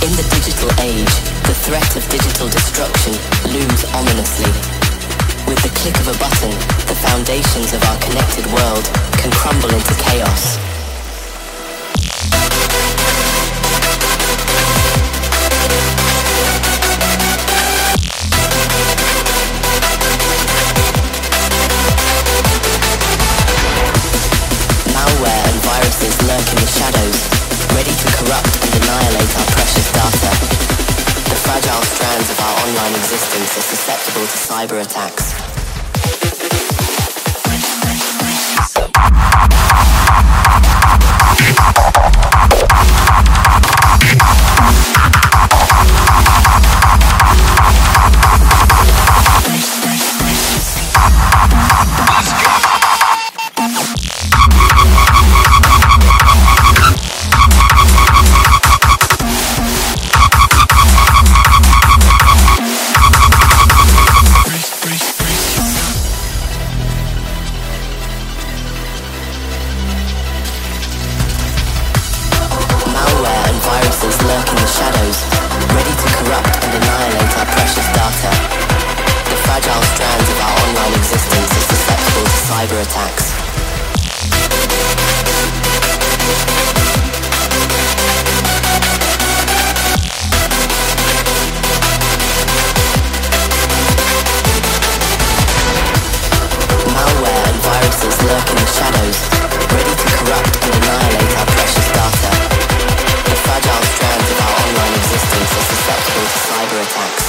In the digital age, the threat of digital destruction looms ominously. With the click of a button, the foundations of our connected world strands of our online existence are susceptible to cyber attacks. in the shadows, ready to corrupt and annihilate our precious data. The fragile strands of our online existence are susceptible to cyber attacks. Malware and viruses lurk in the shadows is susceptible to cyber attacks.